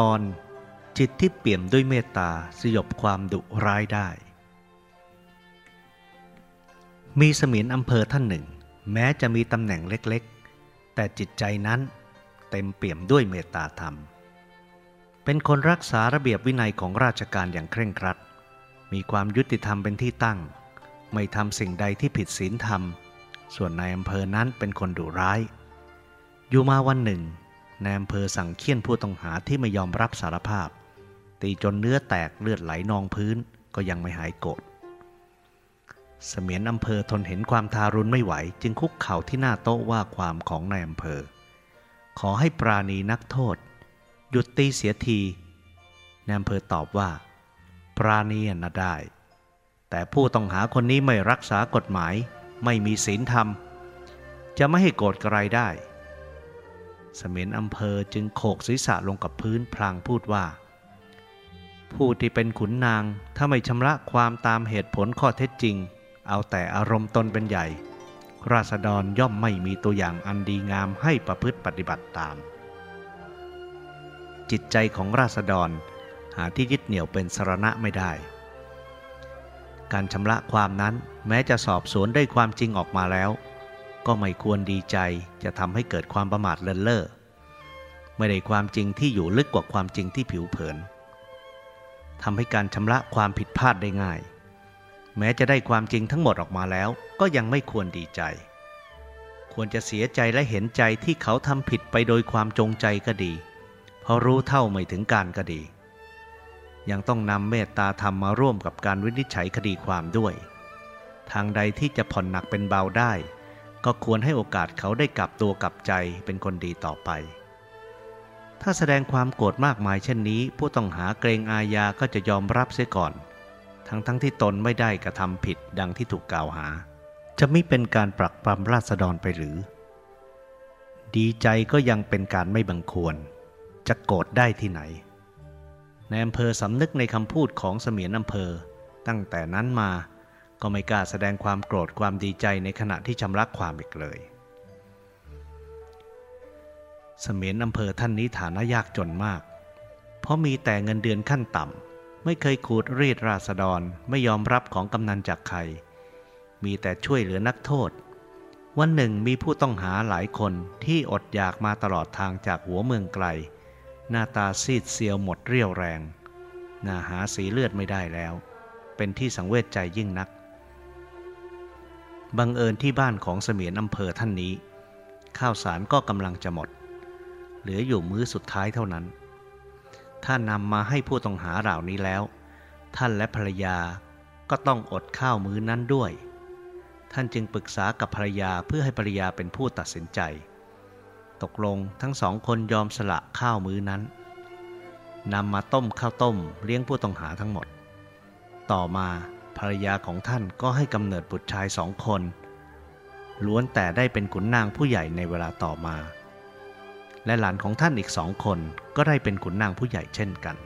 ตอนจิตที่เปี่ยมด้วยเมตตาสยบความดุร้ายได้ มีเสมียนอำเภอท่านหนึ่ง แม้จะมีตำแหน่งเล็กๆ แต่จิตใจนั้นเต็มเปี่ยมด้วยเมตตาธรรม เป็นคนรักษาระเบียบวินัยของราชการอย่างเคร่งครัด มีความยุติธรรมเป็นที่ตั้ง ไม่ทำสิ่งใดที่ผิดศีลธรรม ส่วนนายอำเภอนั้นเป็นคนดุร้าย อยู่มาวันหนึ่ง นายอำเภอสั่งเคี่ยนผู้ต้องหาที่ไม่ยอมรับสารภาพ ตีจนเนื้อแตกเลือดไหลนองพื้นก็ยังไม่หายโกรธเสมียนอำเภอทนเห็นความทารุณไม่ไหว จึงคุกเข่าที่หน้าโต๊ะว่าความของนายอำเภอ ขอให้ปราณีนักโทษ หยุดตีเสียทีนายอำเภอตอบว่า ปราณีน่ะได้ แต่ผู้ต้องหาคนนี้ไม่รักษากฎหมาย ไม่มีศีลธรรม จะไม่ให้โกรธกระไรได้ สมียนอำเภอจึงโขกศีรษะลงกับพื้นพลางพูดว่า ผู้ที่เป็นขุนนางถ้าไม่ชำระความตามเหตุผลข้อเท็จจริง เอาแต่อารมณ์ตนเป็นใหญ่ ราษฎรย่อมไม่มีตัวอย่างอันดีงามให้ประพฤติปฏิบัติตาม จิตใจของราษฎรหาที่ยึดเหนี่ยวเป็นสรณะไม่ได้ การชำระความนั้นแม้จะสอบสวนได้ความจริงออกมาแล้ว ก็ไม่ควรดีใจจะทำให้เกิดความประมาทเลินเล่อไม่ได้ความจริงที่อยู่ลึกกว่าความจริงที่ผิวเผินทำให้การชำระความผิดพลาดได้ง่าย แม้จะได้ความจริงทั้งหมดออกมาแล้ว ก็ยังไม่ควรดีใจ ควรจะเสียใจและเห็นใจที่เขาทำผิดไปโดยความจงใจก็ดี เพราะรู้เท่าไม่ถึงการก็ดี ยังต้องนำเมตตาธรรมมาร่วมกับการวินิจฉัยคดีความด้วย ทางใดที่จะผ่อนหนักเป็นเบาได้ ก็ควรให้โอกาสเขาได้กลับตัวกลับใจเป็นคนดีต่อไป ถ้าแสดงความโกรธมากมายเช่นนี้ ผู้ต้องหาเกรงอาญาก็จะยอมรับเสียก่อน ทั้งทั้งที่ตนไม่ได้กระทำผิดดังที่ถูกกล่าวหา จะไม่เป็นการปรักปรำราษฎรไปหรือ ดีใจก็ยังเป็นการไม่บังควร จะโกรธได้ที่ไหนในอำเภอสำนึกในคำพูดของเสมียนอำเภอ ตั้งแต่นั้นมา ก็ไม่กล้าแสดงความโกรธความดีใจในขณะที่ชำระความอีกเลย เสมียนอำเภอท่านนี้ฐานะยากจนมาก เพราะมีแต่เงินเดือนขั้นต่ำ ไม่เคยขูดรีดราษฎรไม่ยอมรับของกำนันจากใคร มีแต่ช่วยเหลือนักโทษ วันหนึ่งมีผู้ต้องหาหลายคนที่อดอยากมาตลอดทางจากหัวเมืองไกล หน้าตาซีดเซียวหมดเรี่ยวแรง หน้าหาสีเลือดไม่ได้แล้วเป็นที่สังเวชใจยิ่งนัก บังเอิญที่บ้านของเสมียนอำเภอท่านนี้ ข้าวสารก็กำลังจะหมด เหลืออยู่มื้อสุดท้ายเท่านั้น ถ้านำมาให้ผู้ต้องหาเหล่านี้แล้ว ท่านและภรรยาก็ต้องอดข้าวมื้อนั้นด้วย ท่านจึงปรึกษากับภรรยาเพื่อให้ภรรยาเป็นผู้ตัดสินใจ ตกลงทั้งสองคนยอมสละข้าวมื้อนั้นนำมาต้มข้าวต้มเลี้ยงผู้ต้องหาทั้งหมด ต่อมา ภรรยาของท่านก็ให้กำเนิดบุตรชายสองคน ล้วนแต่ได้เป็นขุนนางผู้ใหญ่ในเวลาต่อมา และหลานของท่านอีกสองคนก็ได้เป็นขุนนางผู้ใหญ่เช่นกัน